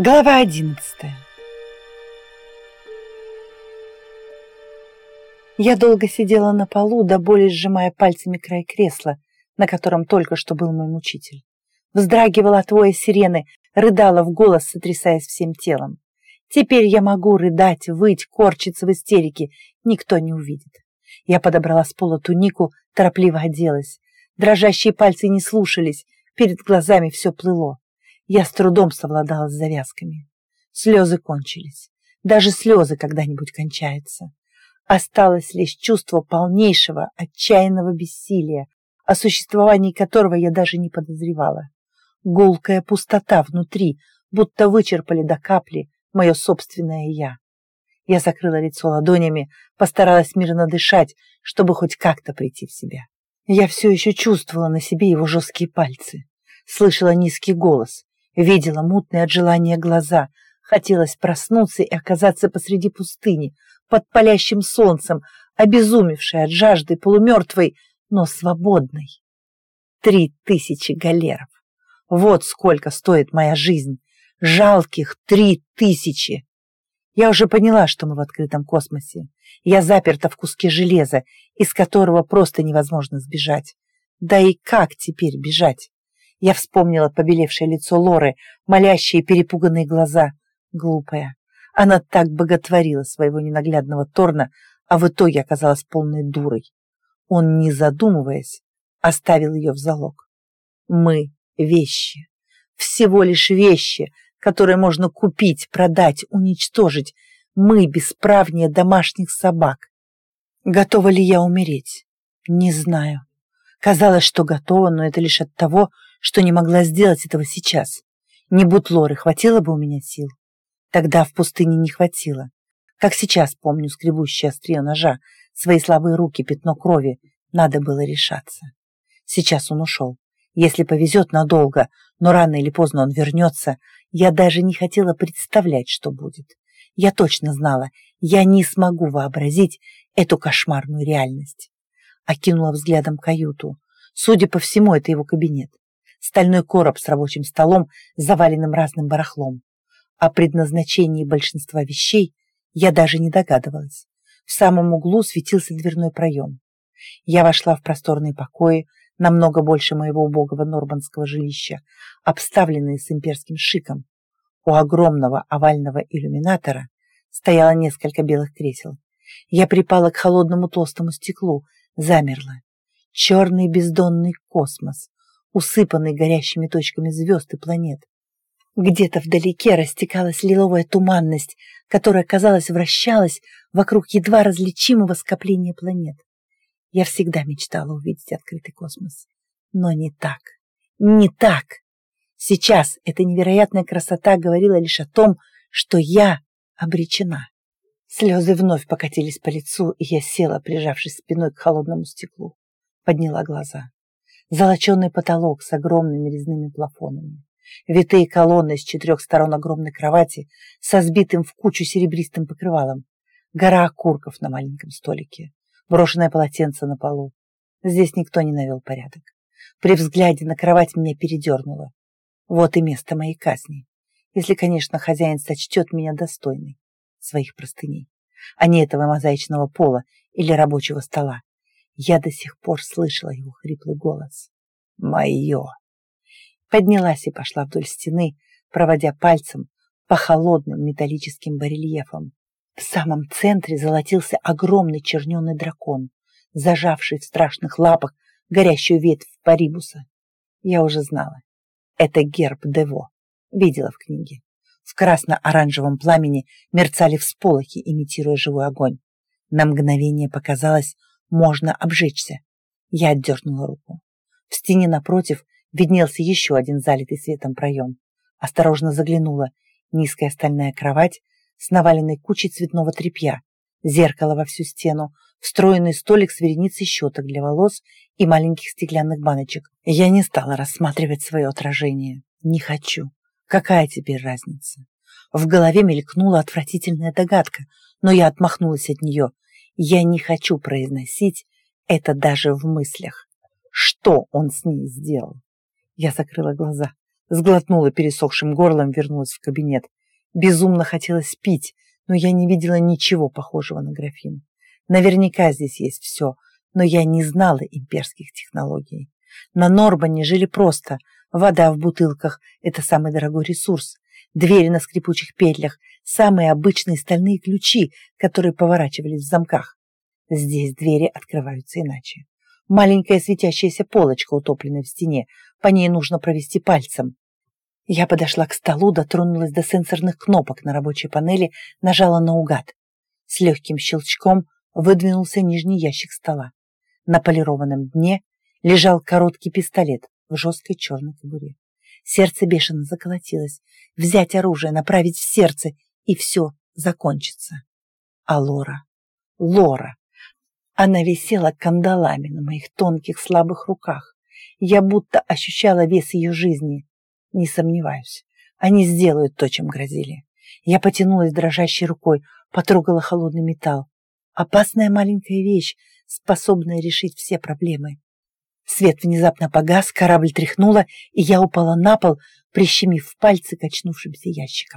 Глава одиннадцатая Я долго сидела на полу, до боли сжимая пальцами край кресла, на котором только что был мой мучитель. Вздрагивала от воя сирены, рыдала в голос, сотрясаясь всем телом. Теперь я могу рыдать, выть, корчиться в истерике, никто не увидит. Я подобрала с пола тунику, торопливо оделась. Дрожащие пальцы не слушались, перед глазами все плыло. Я с трудом совладала с завязками. Слезы кончились. Даже слезы когда-нибудь кончаются. Осталось лишь чувство полнейшего, отчаянного бессилия, о существовании которого я даже не подозревала. Гулкая пустота внутри, будто вычерпали до капли мое собственное «я». Я закрыла лицо ладонями, постаралась мирно дышать, чтобы хоть как-то прийти в себя. Я все еще чувствовала на себе его жесткие пальцы, слышала низкий голос, Видела мутные от желания глаза. Хотелось проснуться и оказаться посреди пустыни, под палящим солнцем, обезумевшей от жажды, полумертвой, но свободной. Три тысячи галеров. Вот сколько стоит моя жизнь. Жалких три тысячи. Я уже поняла, что мы в открытом космосе. Я заперта в куске железа, из которого просто невозможно сбежать. Да и как теперь бежать? Я вспомнила побелевшее лицо Лоры, молящие перепуганные глаза. Глупая. Она так боготворила своего ненаглядного Торна, а в итоге оказалась полной дурой. Он, не задумываясь, оставил ее в залог. Мы — вещи. Всего лишь вещи, которые можно купить, продать, уничтожить. Мы бесправнее домашних собак. Готова ли я умереть? Не знаю. Казалось, что готова, но это лишь от того, что не могла сделать этого сейчас. Не будь Лоры, хватило бы у меня сил. Тогда в пустыне не хватило. Как сейчас помню скребущее острие ножа, свои слабые руки, пятно крови. Надо было решаться. Сейчас он ушел. Если повезет надолго, но рано или поздно он вернется, я даже не хотела представлять, что будет. Я точно знала, я не смогу вообразить эту кошмарную реальность. Окинула взглядом каюту. Судя по всему, это его кабинет стальной короб с рабочим столом, заваленным разным барахлом. О предназначении большинства вещей я даже не догадывалась. В самом углу светился дверной проем. Я вошла в просторные покои, намного больше моего убогого нормандского жилища, обставленные с имперским шиком. У огромного овального иллюминатора стояло несколько белых кресел. Я припала к холодному толстому стеклу, замерла. Черный бездонный космос, усыпанный горящими точками звезд и планет. Где-то вдалеке растекалась лиловая туманность, которая, казалось, вращалась вокруг едва различимого скопления планет. Я всегда мечтала увидеть открытый космос. Но не так. Не так. Сейчас эта невероятная красота говорила лишь о том, что я обречена. Слезы вновь покатились по лицу, и я села, прижавшись спиной к холодному стеклу. Подняла глаза золоченый потолок с огромными резными плафонами, витые колонны с четырех сторон огромной кровати со сбитым в кучу серебристым покрывалом, гора окурков на маленьком столике, брошенное полотенце на полу. Здесь никто не навел порядок. При взгляде на кровать меня передернуло. Вот и место моей казни. Если, конечно, хозяин сочтет меня достойной своих простыней, а не этого мозаичного пола или рабочего стола. Я до сих пор слышала его хриплый голос. «Мое!» Поднялась и пошла вдоль стены, проводя пальцем по холодным металлическим барельефам. В самом центре золотился огромный черненый дракон, зажавший в страшных лапах горящую ветвь парибуса. Я уже знала. Это герб Дево. Видела в книге. В красно-оранжевом пламени мерцали всполохи, имитируя живой огонь. На мгновение показалось, можно обжечься. Я отдернула руку. В стене напротив виднелся еще один залитый светом проем. Осторожно заглянула. Низкая стальная кровать с наваленной кучей цветного тряпья, зеркало во всю стену, встроенный столик с вереницей щеток для волос и маленьких стеклянных баночек. Я не стала рассматривать свое отражение. Не хочу. Какая теперь разница? В голове мелькнула отвратительная догадка, но я отмахнулась от нее. Я не хочу произносить это даже в мыслях. Что он с ней сделал? Я закрыла глаза, Сглотнула пересохшим горлом, вернулась в кабинет. Безумно хотелось пить, но я не видела ничего похожего на графин. Наверняка здесь есть все, но я не знала имперских технологий. На Норбане жили просто. Вода в бутылках – это самый дорогой ресурс. Двери на скрипучих петлях – самые обычные стальные ключи, которые поворачивались в замках. Здесь двери открываются иначе. Маленькая светящаяся полочка, утопленная в стене. По ней нужно провести пальцем. Я подошла к столу, дотронулась до сенсорных кнопок на рабочей панели, нажала наугад. С легким щелчком выдвинулся нижний ящик стола. На полированном дне лежал короткий пистолет в жесткой черной кобуре. Сердце бешено заколотилось. Взять оружие, направить в сердце, и все закончится. А Лора? Лора! Она висела кандалами на моих тонких слабых руках. Я будто ощущала вес ее жизни. Не сомневаюсь, они сделают то, чем грозили. Я потянулась дрожащей рукой, потрогала холодный металл. Опасная маленькая вещь, способная решить все проблемы. Свет внезапно погас, корабль тряхнула, и я упала на пол, прищемив пальцы качнувшимся ящиком.